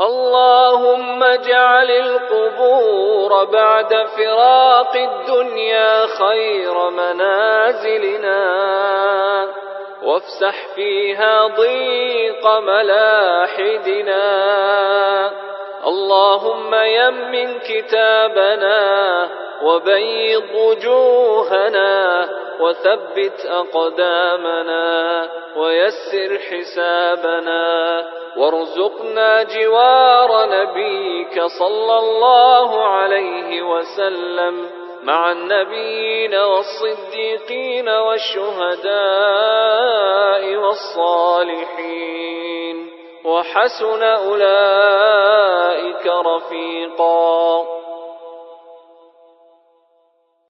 اللهم اجعل القبور بعد فراق الدنيا خير منازلنا. وافسح فيها ضيق ملاحدنا. اللهم يمن كتابنا وبيض وجوهنا وثبت أقدامنا. ويسر حسابنا وارزقنا جوار نبيك صلى الله عليه وسلم مع النبيين والصديقين والشهداء والصالحين. وحسن أولئك رفيقاً.